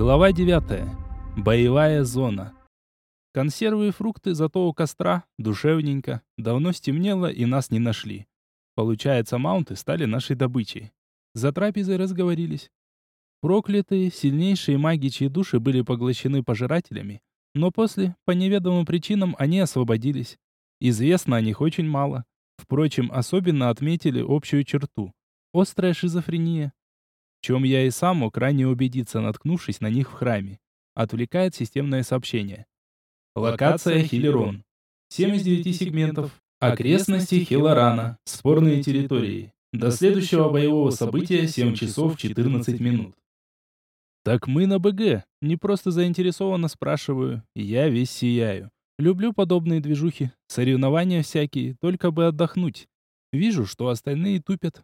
Глава 9. Боевая зона. Консервы и фрукты зато у костра, душевненько. Давно стемнело и нас не нашли. Получается, маунты стали нашей добычей. За трапезой разговорились. Проклятые, сильнейшие маги, чьи души были поглощены пожирателями, но после, по неведомым причинам, они освободились. Известно о них очень мало. Впрочем, особенно отметили общую черту – острая шизофрения в чем я и сам мог ранее убедиться, наткнувшись на них в храме. Отвлекает системное сообщение. Локация Хилерон. 7 из 9 сегментов. Окрестности Хилорана. Спорные территории. До следующего боевого события 7 часов 14 минут. Так мы на БГ. Не просто заинтересованно спрашиваю. Я весь сияю. Люблю подобные движухи. Соревнования всякие, только бы отдохнуть. Вижу, что остальные тупят.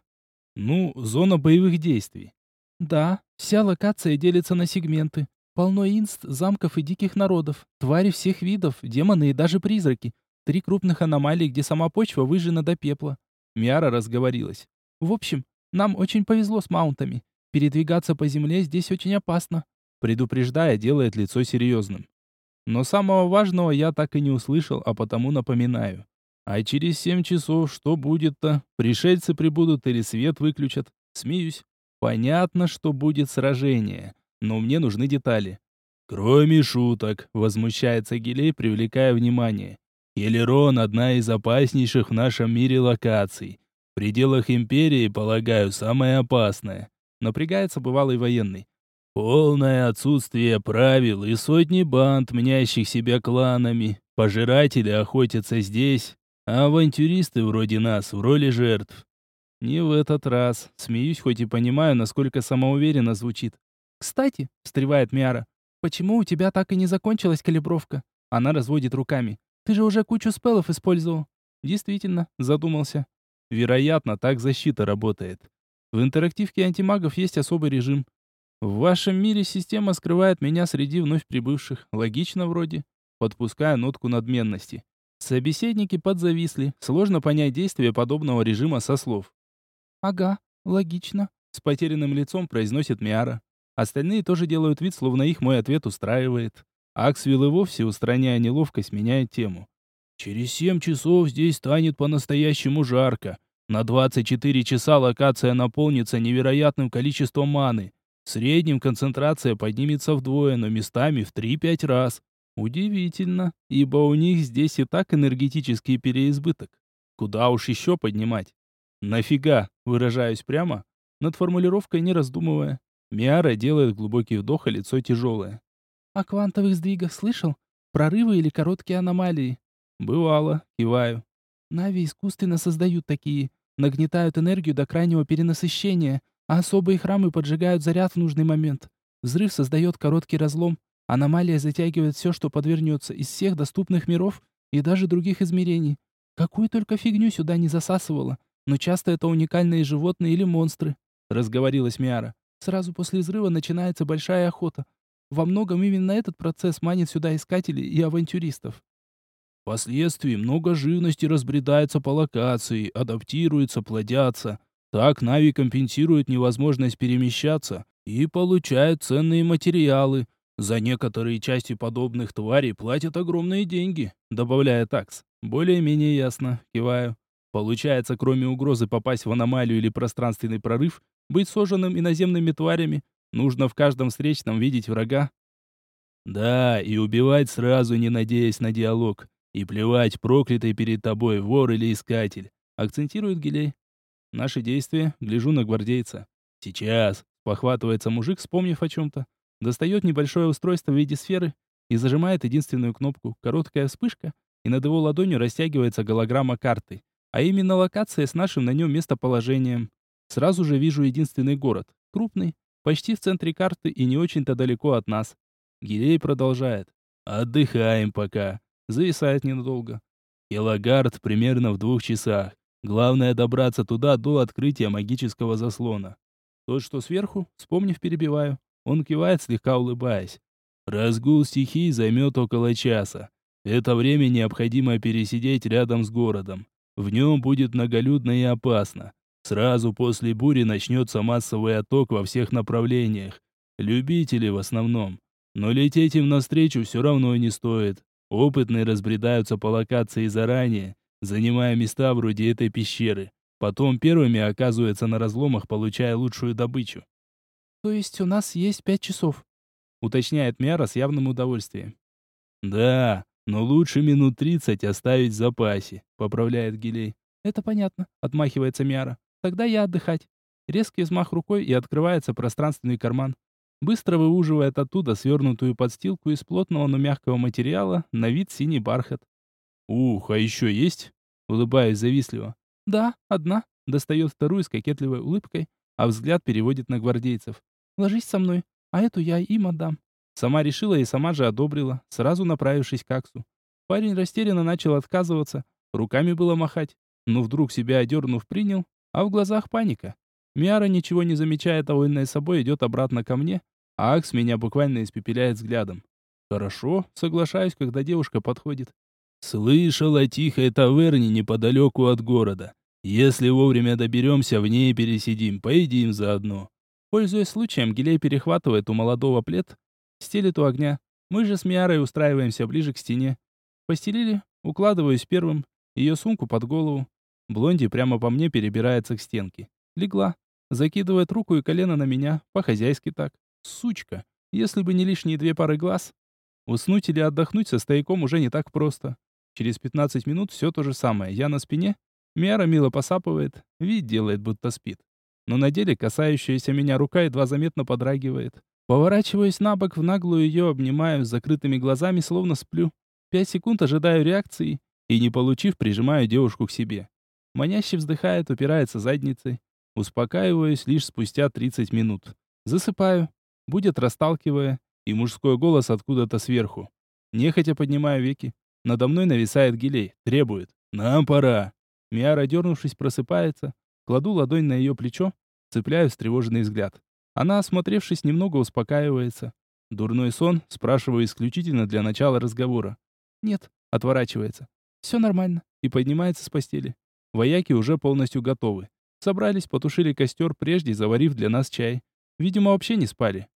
Ну, зона боевых действий. Да, вся локация делится на сегменты. Полно инст, замков и диких народов, твари всех видов, демоны и даже призраки. Три крупных аномалии, где сама почва выжжена до пепла. Миара разговорилась. В общем, нам очень повезло с маунтами. Передвигаться по земле здесь очень опасно. Предупреждая, делает лицо серьезным. Но самого важного я так и не услышал, а потому напоминаю. А через семь часов что будет-то? Пришельцы прибудут или свет выключат? Смеюсь. Понятно, что будет сражение, но мне нужны детали. Кроме шуток, возмущается Гилей, привлекая внимание. Елерон — одна из опаснейших в нашем мире локаций. В пределах Империи, полагаю, самая опасная. Напрягается бывалый военный. Полное отсутствие правил и сотни банд, мнящих себя кланами. Пожиратели охотятся здесь, а авантюристы вроде нас в роли жертв. Не в этот раз. Смеюсь, хоть и понимаю, насколько самоуверенно звучит. «Кстати», — встревает Миара, — «почему у тебя так и не закончилась калибровка?» Она разводит руками. «Ты же уже кучу спеллов использовал». «Действительно», — задумался. «Вероятно, так защита работает. В интерактивке антимагов есть особый режим. В вашем мире система скрывает меня среди вновь прибывших. Логично вроде. Подпуская нотку надменности. Собеседники подзависли. Сложно понять действие подобного режима со слов. «Ага, логично», — с потерянным лицом произносит Миара. Остальные тоже делают вид, словно их мой ответ устраивает. Аксвилл и вовсе, устраняя неловкость, меняет тему. «Через семь часов здесь станет по-настоящему жарко. На 24 часа локация наполнится невероятным количеством маны. В среднем концентрация поднимется вдвое, но местами в 3-5 раз. Удивительно, ибо у них здесь и так энергетический переизбыток. Куда уж еще поднимать? «Нафига?» — выражаюсь прямо, над формулировкой не раздумывая. Миара делает глубокий вдох, а лицо тяжелое. «О квантовых сдвигах слышал? Прорывы или короткие аномалии?» «Бывало», — киваю. «Нави искусственно создают такие, нагнетают энергию до крайнего перенасыщения, а особые храмы поджигают заряд в нужный момент. Взрыв создает короткий разлом, аномалия затягивает все, что подвернется из всех доступных миров и даже других измерений. Какую только фигню сюда не засасывала но часто это уникальные животные или монстры», — разговорилась Миара. «Сразу после взрыва начинается большая охота. Во многом именно этот процесс манит сюда искателей и авантюристов». Впоследствии много живности разбредается по локации, адаптируется, плодятся. Так Нави компенсирует невозможность перемещаться и получают ценные материалы. За некоторые части подобных тварей платят огромные деньги, добавляя такс. Более-менее ясно, киваю. Получается, кроме угрозы попасть в аномалию или пространственный прорыв, быть сожженным иноземными тварями, нужно в каждом встречном видеть врага. Да, и убивать сразу, не надеясь на диалог. И плевать, проклятый перед тобой вор или искатель. Акцентирует Гилей. Наши действия, гляжу на гвардейца. Сейчас. Похватывается мужик, вспомнив о чем-то. Достает небольшое устройство в виде сферы и зажимает единственную кнопку. Короткая вспышка, и над его ладонью растягивается голограмма карты а именно локация с нашим на нем местоположением. Сразу же вижу единственный город, крупный, почти в центре карты и не очень-то далеко от нас. Гирей продолжает. Отдыхаем пока. Зависает ненадолго. Елагард примерно в двух часах. Главное добраться туда до открытия магического заслона. Тот, что сверху, вспомнив, перебиваю. Он кивает, слегка улыбаясь. Разгул стихий займет около часа. Это время необходимо пересидеть рядом с городом. В нем будет многолюдно и опасно. Сразу после бури начнется массовый отток во всех направлениях. Любители в основном. Но лететь им навстречу все равно не стоит. Опытные разбредаются по локации заранее, занимая места вроде этой пещеры. Потом первыми оказываются на разломах, получая лучшую добычу. «То есть у нас есть пять часов?» уточняет Мяра с явным удовольствием. «Да, но лучше минут тридцать оставить в запасе», поправляет Гилей. «Это понятно», отмахивается Мяра. «Тогда я отдыхать». Резкий взмах рукой и открывается пространственный карман. Быстро выуживает оттуда свернутую подстилку из плотного, но мягкого материала, на вид синий бархат. «Ух, а еще есть?» Улыбаюсь завистливо. «Да, одна». Достает вторую с кокетливой улыбкой, а взгляд переводит на гвардейцев. «Ложись со мной, а эту я им отдам». Сама решила и сама же одобрила, сразу направившись к Аксу. Парень растерянно начал отказываться, руками было махать, но вдруг себя одернув принял, а в глазах паника. Миара, ничего не замечая довольная собой, идет обратно ко мне, а Акс меня буквально испепеляет взглядом. Хорошо, соглашаюсь, когда девушка подходит. Слышал о тихой таверне неподалеку от города. Если вовремя доберемся, в ней пересидим, поедим заодно. Пользуясь случаем, Гилей перехватывает у молодого плед, стелит у огня. Мы же с Миарой устраиваемся ближе к стене. Постелили, укладываюсь первым, ее сумку под голову. Блонди прямо по мне перебирается к стенке. Легла, закидывает руку и колено на меня, по-хозяйски так. Сучка, если бы не лишние две пары глаз. Уснуть или отдохнуть со стояком уже не так просто. Через 15 минут все то же самое. Я на спине, Миара мило посапывает, вид делает, будто спит но на деле касающаяся меня рука едва заметно подрагивает. Поворачиваюсь на бок, в наглую ее обнимаю, с закрытыми глазами, словно сплю. Пять секунд ожидаю реакции и, не получив, прижимаю девушку к себе. Маняще вздыхает, упирается задницей. Успокаиваюсь лишь спустя 30 минут. Засыпаю. Будет расталкивая, и мужской голос откуда-то сверху. Нехотя поднимаю веки. Надо мной нависает Гилей. Требует. «Нам пора». Миара, дернувшись, просыпается, Кладу ладонь на ее плечо, цепляю встревоженный взгляд. Она, осмотревшись, немного успокаивается. Дурной сон, спрашиваю исключительно для начала разговора. Нет, отворачивается. Все нормально. И поднимается с постели. Вояки уже полностью готовы. Собрались, потушили костер, прежде заварив для нас чай. Видимо, вообще не спали.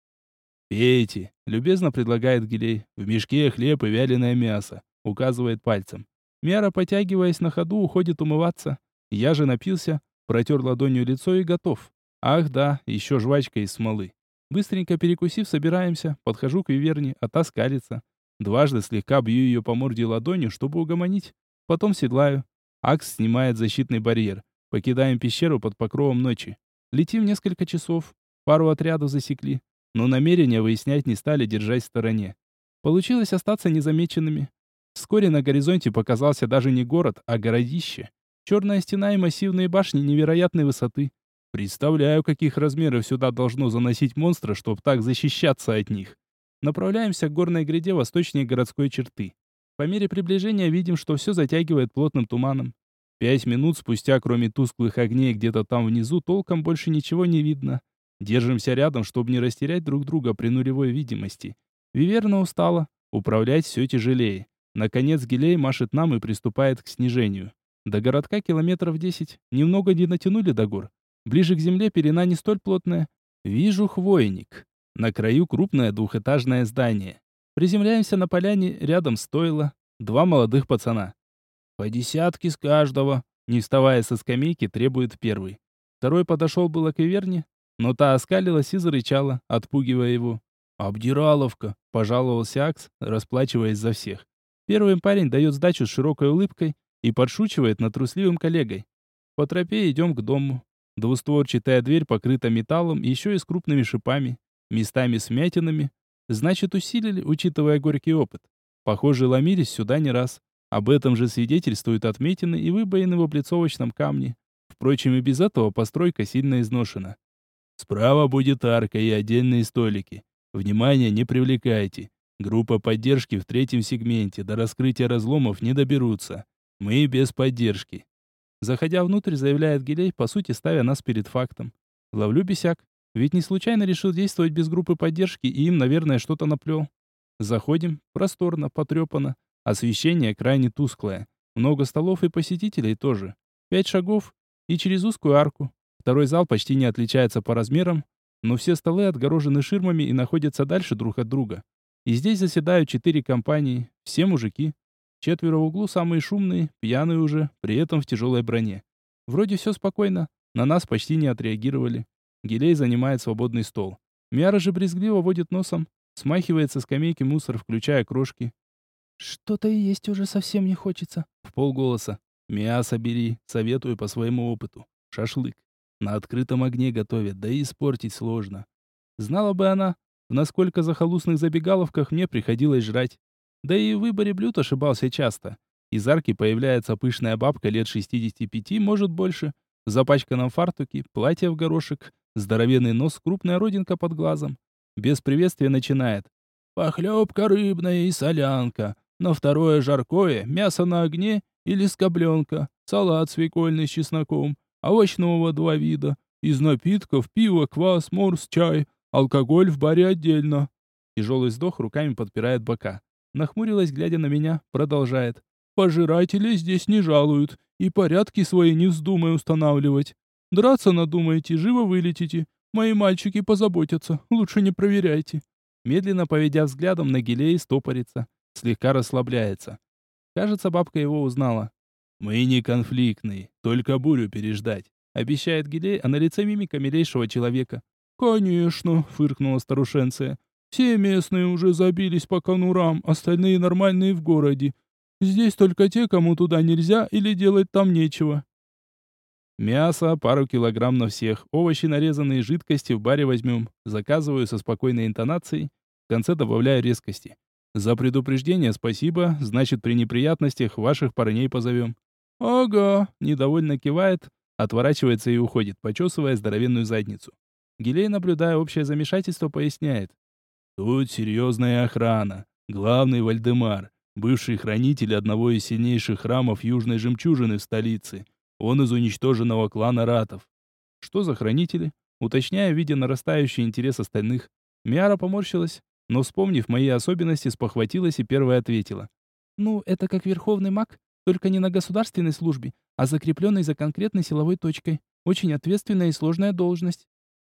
«Пейте», — любезно предлагает Гилей. «В мешке хлеб и вяленое мясо», — указывает пальцем. Мяра, потягиваясь на ходу, уходит умываться. Я же напился, Протер ладонью лицо и готов. Ах да, еще жвачка из смолы. Быстренько перекусив, собираемся. Подхожу к Виверне, а та скалится. Дважды слегка бью ее по морде ладонью, чтобы угомонить. Потом седлаю. Акс снимает защитный барьер. Покидаем пещеру под покровом ночи. Летим несколько часов. Пару отрядов засекли. Но намерения выяснять не стали держать в стороне. Получилось остаться незамеченными. Вскоре на горизонте показался даже не город, а городище. Черная стена и массивные башни невероятной высоты. Представляю, каких размеров сюда должно заносить монстра, чтобы так защищаться от них. Направляемся к горной гряде восточнее городской черты. По мере приближения видим, что все затягивает плотным туманом. Пять минут спустя, кроме тусклых огней где-то там внизу, толком больше ничего не видно. Держимся рядом, чтобы не растерять друг друга при нулевой видимости. Виверна устала. Управлять все тяжелее. Наконец Гилей машет нам и приступает к снижению. До городка километров десять. Немного не натянули до гор. Ближе к земле перена не столь плотная. Вижу хвойник. На краю крупное двухэтажное здание. Приземляемся на поляне, рядом стойло. Два молодых пацана. По десятке с каждого. Не вставая со скамейки, требует первый. Второй подошел было к Иверне, но та оскалилась и зарычала, отпугивая его. «Обдираловка!» — пожаловался Акс, расплачиваясь за всех. Первый парень дает сдачу с широкой улыбкой, и подшучивает над трусливым коллегой. По тропе идем к дому. Двустворчатая дверь покрыта металлом, еще и с крупными шипами, местами смятинами. Значит, усилили, учитывая горький опыт. Похоже, ломились сюда не раз. Об этом же свидетельствуют отметины и выбоины в облицовочном камне. Впрочем, и без этого постройка сильно изношена. Справа будет арка и отдельные столики. Внимание не привлекайте. Группа поддержки в третьем сегменте до раскрытия разломов не доберутся. Мы без поддержки. Заходя внутрь, заявляет Гилей, по сути ставя нас перед фактом. Ловлю бесяк. Ведь не случайно решил действовать без группы поддержки, и им, наверное, что-то наплел. Заходим. Просторно, потрепано. Освещение крайне тусклое. Много столов и посетителей тоже. Пять шагов и через узкую арку. Второй зал почти не отличается по размерам. но все столы отгорожены ширмами и находятся дальше друг от друга. И здесь заседают четыре компании, все мужики. Четверо в углу самые шумные, пьяные уже, при этом в тяжелой броне. Вроде все спокойно, на нас почти не отреагировали. Гилей занимает свободный стол. Мяра же брезгливо водит носом, смахивает со скамейки мусор, включая крошки. «Что-то и есть уже совсем не хочется», — в полголоса. «Мясо бери, советую по своему опыту. Шашлык. На открытом огне готовят, да и испортить сложно. Знала бы она, в насколько захолустных забегаловках мне приходилось жрать. Да и в выборе блюд ошибался часто. Из арки появляется пышная бабка лет 65, может больше, в запачканном фартуке, платье в горошек, здоровенный нос, крупная родинка под глазом. Без приветствия начинает. «Похлебка рыбная и солянка. На второе жаркое, мясо на огне или скобленка, салат свекольный с чесноком, овощного два вида, из напитков пиво, квас, морс, чай, алкоголь в баре отдельно». Тяжелый вздох руками подпирает бока. Нахмурилась, глядя на меня, продолжает. «Пожиратели здесь не жалуют, и порядки свои не вздумай устанавливать. Драться надумаете, живо вылетите. Мои мальчики позаботятся, лучше не проверяйте». Медленно поведя взглядом на Гилей, стопорится, слегка расслабляется. Кажется, бабка его узнала. «Мы не конфликтные, только бурю переждать», — обещает Гилей, а на лице мимика милейшего человека. «Конечно», — фыркнула старушенция. «Все местные уже забились по конурам, остальные нормальные в городе. Здесь только те, кому туда нельзя или делать там нечего». Мясо, пару килограмм на всех, овощи нарезанные, жидкости в баре возьмем. Заказываю со спокойной интонацией. В конце добавляю резкости. За предупреждение спасибо, значит при неприятностях ваших парней позовем. Ага, недовольно кивает, отворачивается и уходит, почесывая здоровенную задницу. Гилей, наблюдая общее замешательство, поясняет. Тут серьезная охрана. Главный Вальдемар, бывший хранитель одного из сильнейших храмов Южной Жемчужины в столице. Он из уничтоженного клана Ратов. Что за хранители? Уточняя, видя нарастающий интерес остальных. Миара поморщилась, но, вспомнив мои особенности, спохватилась и первая ответила. «Ну, это как верховный маг, только не на государственной службе, а закрепленный за конкретной силовой точкой. Очень ответственная и сложная должность».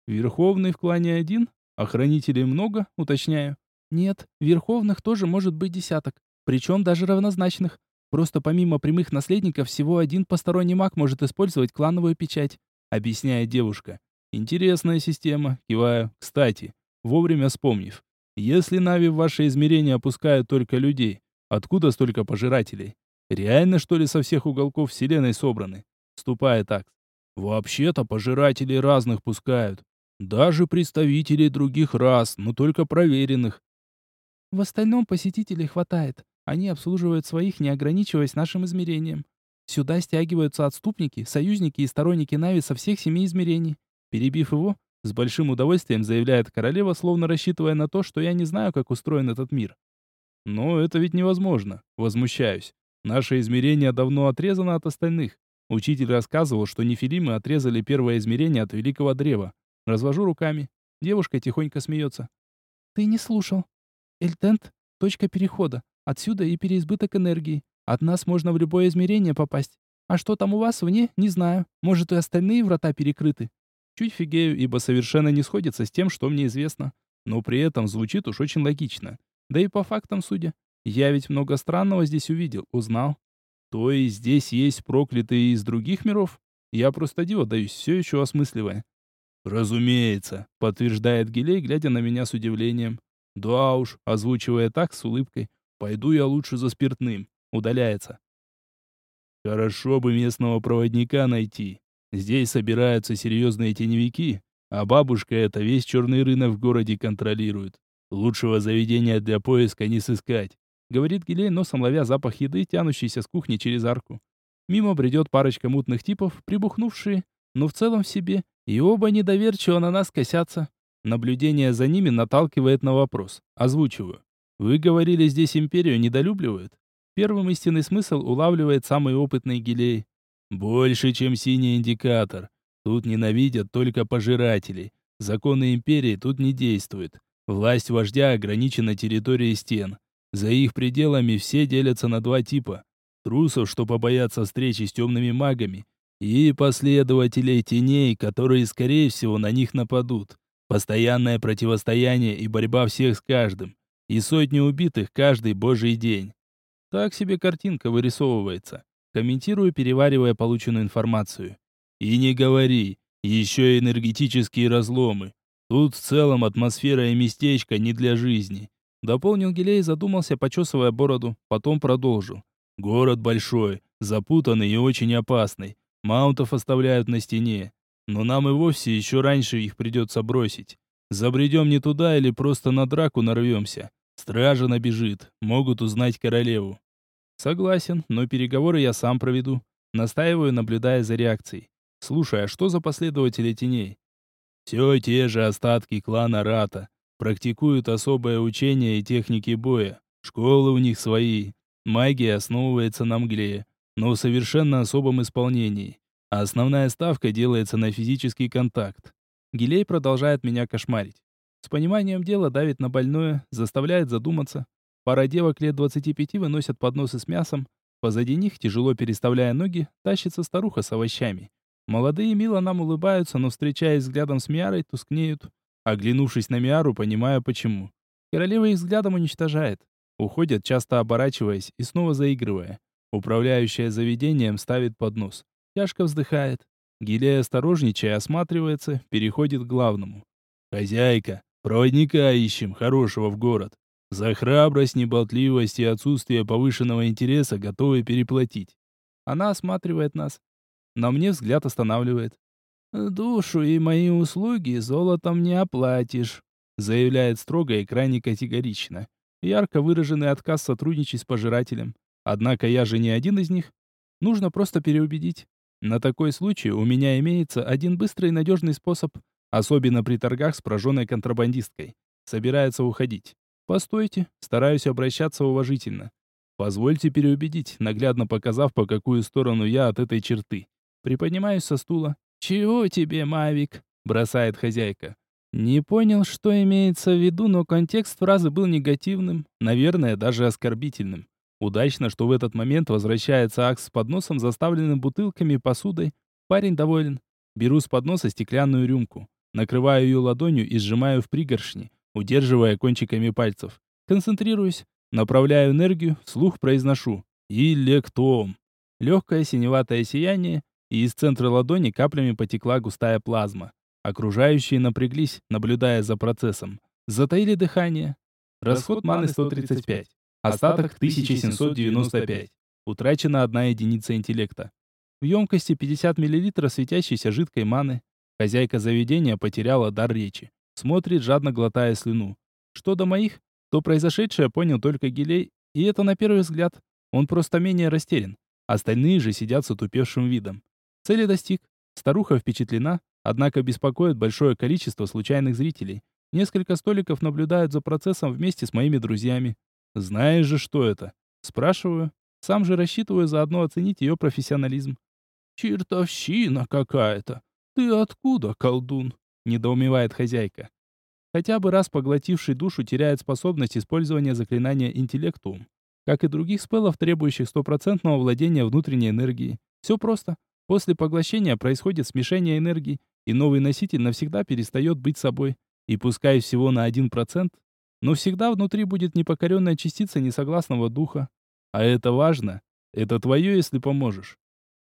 «Верховный в клане один? А хранителей много?» Уточняю. «Нет, верховных тоже может быть десяток, причем даже равнозначных. Просто помимо прямых наследников, всего один посторонний маг может использовать клановую печать, объясняет девушка. Интересная система, киваю. Кстати, вовремя вспомнив. Если Нави в ваше измерение опускают только людей, откуда столько пожирателей? Реально, что ли, со всех уголков вселенной собраны? Ступая так. Вообще-то пожирателей разных пускают. Даже представителей других рас, но только проверенных. В остальном посетителей хватает. Они обслуживают своих, не ограничиваясь нашим измерением. Сюда стягиваются отступники, союзники и сторонники Нави со всех семи измерений. Перебив его, с большим удовольствием заявляет королева, словно рассчитывая на то, что я не знаю, как устроен этот мир. Но это ведь невозможно. Возмущаюсь. Наше измерение давно отрезано от остальных. Учитель рассказывал, что нефилимы отрезали первое измерение от великого древа. Развожу руками. Девушка тихонько смеется. Ты не слушал. Эльтент — точка перехода. Отсюда и переизбыток энергии. От нас можно в любое измерение попасть. А что там у вас вне, не знаю. Может, и остальные врата перекрыты. Чуть фигею, ибо совершенно не сходится с тем, что мне известно. Но при этом звучит уж очень логично. Да и по фактам судя. Я ведь много странного здесь увидел, узнал. То есть здесь есть проклятые из других миров? Я просто диво даюсь, все еще осмысливая. «Разумеется», — подтверждает Гилей, глядя на меня с удивлением. «Да уж», — озвучивая так, с улыбкой. Пойду я лучше за спиртным. Удаляется. Хорошо бы местного проводника найти. Здесь собираются серьезные теневики, а бабушка эта весь черный рынок в городе контролирует. Лучшего заведения для поиска не сыскать. Говорит Гилей, носом ловя запах еды, тянущийся с кухни через арку. Мимо бредет парочка мутных типов, прибухнувшие, но в целом в себе, и оба недоверчиво на нас косятся. Наблюдение за ними наталкивает на вопрос. Озвучиваю. Вы говорили, здесь империю недолюбливают? Первым истинный смысл улавливает самый опытный гилей. Больше, чем синий индикатор. Тут ненавидят только пожирателей. Законы империи тут не действуют. Власть вождя ограничена территорией стен. За их пределами все делятся на два типа. Трусов, что побоятся встречи с темными магами, и последователей теней, которые, скорее всего, на них нападут. Постоянное противостояние и борьба всех с каждым. И сотни убитых каждый божий день. Так себе картинка вырисовывается. Комментирую, переваривая полученную информацию. И не говори, еще энергетические разломы. Тут в целом атмосфера и местечко не для жизни. Дополнил Гилей задумался, почесывая бороду, потом продолжил. Город большой, запутанный и очень опасный. Маунтов оставляют на стене. Но нам и вовсе еще раньше их придется бросить. Забредем не туда или просто на драку нарвемся. Стража набежит, могут узнать королеву. Согласен, но переговоры я сам проведу. Настаиваю, наблюдая за реакцией. Слушай, а что за последователи теней? Все те же остатки клана Рата. Практикуют особое учение и техники боя. Школы у них свои. Магия основывается на мгле, но в совершенно особом исполнении. А основная ставка делается на физический контакт. Гилей продолжает меня кошмарить. С пониманием дела давит на больное, заставляет задуматься. Пара девок лет 25 выносят подносы с мясом. Позади них, тяжело переставляя ноги, тащится старуха с овощами. Молодые мило нам улыбаются, но, встречаясь взглядом с Миарой, тускнеют. Оглянувшись на Миару, понимаю почему. Королева их взглядом уничтожает. Уходят, часто оборачиваясь и снова заигрывая. Управляющая заведением ставит поднос. Тяжко вздыхает. Гилей, осторожничая, осматривается, переходит к главному. «Хозяйка, проводника ищем, хорошего в город. За храбрость, неболтливость и отсутствие повышенного интереса готовы переплатить». Она осматривает нас. На мне взгляд останавливает. «Душу и мои услуги золотом не оплатишь», заявляет строго и крайне категорично. Ярко выраженный отказ сотрудничать с пожирателем. Однако я же не один из них. Нужно просто переубедить. На такой случай у меня имеется один быстрый и надежный способ, особенно при торгах с прожженной контрабандисткой. Собирается уходить. Постойте, стараюсь обращаться уважительно. Позвольте переубедить, наглядно показав, по какую сторону я от этой черты. Приподнимаюсь со стула. «Чего тебе, Мавик?» – бросает хозяйка. Не понял, что имеется в виду, но контекст фразы был негативным, наверное, даже оскорбительным. Удачно, что в этот момент возвращается Акс с подносом, заставленным бутылками и посудой. Парень доволен. Беру с подноса стеклянную рюмку, накрываю ее ладонью и сжимаю в пригоршни, удерживая кончиками пальцев. Концентрируюсь, направляю энергию, вслух произношу «Илектом». Легкое синеватое сияние, и из центра ладони каплями потекла густая плазма. Окружающие напряглись, наблюдая за процессом. Затаили дыхание. Расход маны 135. Остаток 1795. Утрачена одна единица интеллекта. В емкости 50 мл светящейся жидкой маны. Хозяйка заведения потеряла дар речи. Смотрит, жадно глотая слюну. Что до моих, то произошедшее понял только Гилей, и это на первый взгляд. Он просто менее растерян. Остальные же сидят с утупевшим видом. Цели достиг. Старуха впечатлена, однако беспокоит большое количество случайных зрителей. Несколько столиков наблюдают за процессом вместе с моими друзьями. Знаешь же, что это? Спрашиваю. Сам же рассчитываю заодно оценить ее профессионализм. «Чертовщина какая-то! Ты откуда, колдун?» — недоумевает хозяйка. Хотя бы раз поглотивший душу теряет способность использования заклинания интеллектум. Как и других спеллов, требующих стопроцентного владения внутренней энергией. Все просто. После поглощения происходит смешение энергии, и новый носитель навсегда перестает быть собой. И пускай всего на 1%, но всегда внутри будет непокоренная частица несогласного духа. А это важно. Это твое, если поможешь.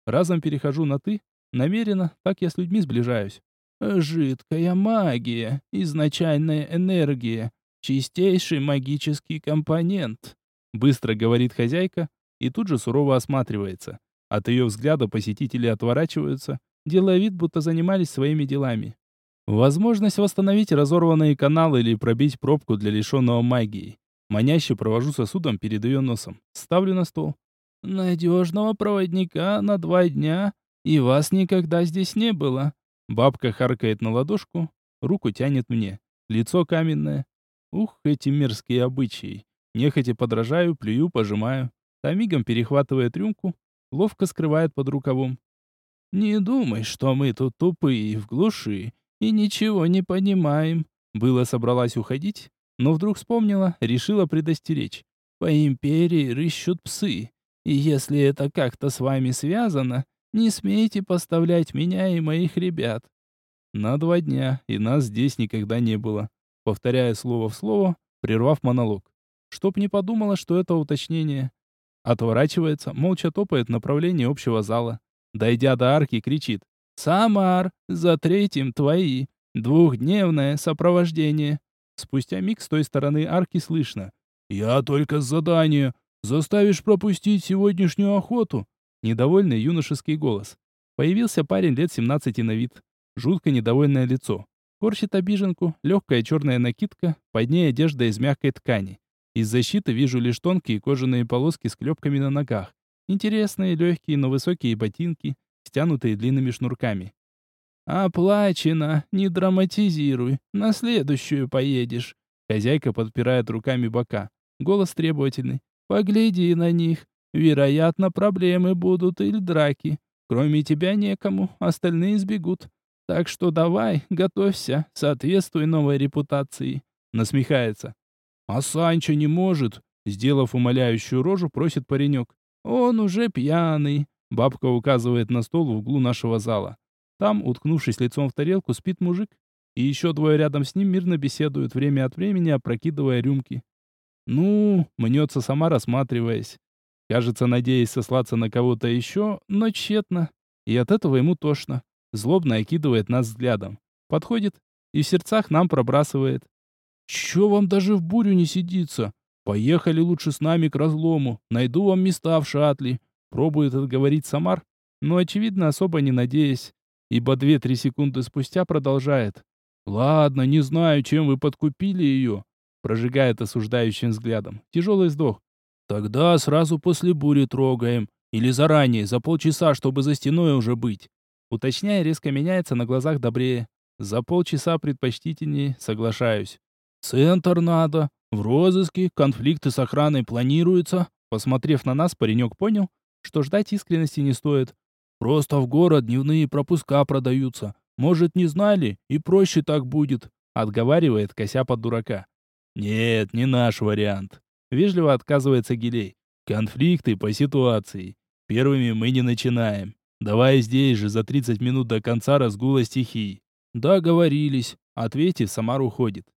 Разом перехожу на «ты», намеренно, так я с людьми сближаюсь. «Жидкая магия, изначальная энергия, чистейший магический компонент», быстро говорит хозяйка и тут же сурово осматривается. От ее взгляда посетители отворачиваются, делая вид, будто занимались своими делами. Возможность восстановить разорванные каналы или пробить пробку для лишенного магии. Маняще провожу сосудом перед ее носом. Ставлю на стол. «Надежного проводника на два дня, и вас никогда здесь не было». Бабка харкает на ладошку, руку тянет мне. Лицо каменное. Ух, эти мерзкие обычаи. Нехотя подражаю, плюю, пожимаю. Та мигом перехватывает рюмку, ловко скрывает под рукавом. «Не думай, что мы тут тупые в глуши и ничего не понимаем. Было собралась уходить, но вдруг вспомнила, решила предостеречь. По империи рыщут псы. И если это как-то с вами связано, не смейте поставлять меня и моих ребят. На два дня, и нас здесь никогда не было. Повторяя слово в слово, прервав монолог. Чтоб не подумала, что это уточнение. Отворачивается, молча топает в направлении общего зала. Дойдя до арки, кричит. «Самар, за третьим твои. Двухдневное сопровождение». Спустя миг с той стороны арки слышно. «Я только с задания. Заставишь пропустить сегодняшнюю охоту?» Недовольный юношеский голос. Появился парень лет 17 на вид. Жутко недовольное лицо. Корчит обиженку, легкая черная накидка, под ней одежда из мягкой ткани. Из защиты вижу лишь тонкие кожаные полоски с клепками на ногах. Интересные, легкие, но высокие ботинки, стянутые длинными шнурками. «Оплачено, не драматизируй, на следующую поедешь». Хозяйка подпирает руками бока. Голос требовательный. «Погляди на них. Вероятно, проблемы будут или драки. Кроме тебя некому, остальные сбегут. Так что давай, готовься, соответствуй новой репутации». Насмехается. «А Санчо не может», сделав умоляющую рожу, просит паренек. «Он уже пьяный», бабка указывает на стол в углу нашего зала. Там, уткнувшись лицом в тарелку, спит мужик, и еще двое рядом с ним мирно беседуют, время от времени опрокидывая рюмки. «Ну», — мнется сама, рассматриваясь. Кажется, надеясь сослаться на кого-то еще, но тщетно. И от этого ему тошно. Злобно окидывает нас взглядом. Подходит и в сердцах нам пробрасывает. «Чё вам даже в бурю не сидится? Поехали лучше с нами к разлому. Найду вам места в шатле». Пробует отговорить Самар, но, очевидно, особо не надеясь, ибо две-три секунды спустя продолжает. «Ладно, не знаю, чем вы подкупили ее», прожигает осуждающим взглядом. Тяжелый вздох. «Тогда сразу после бури трогаем. Или заранее, за полчаса, чтобы за стеной уже быть». Уточняя, резко меняется на глазах добрее. За полчаса предпочтительнее, соглашаюсь. «Центр надо. В розыске. Конфликты с охраной планируются». Посмотрев на нас, паренек понял, что ждать искренности не стоит. «Просто в город дневные пропуска продаются. Может, не знали? И проще так будет», — отговаривает, кося под дурака. «Нет, не наш вариант», — вежливо отказывается Гилей. «Конфликты по ситуации. Первыми мы не начинаем. Давай здесь же за 30 минут до конца разгула стихий». «Договорились», — ответив, Самар уходит.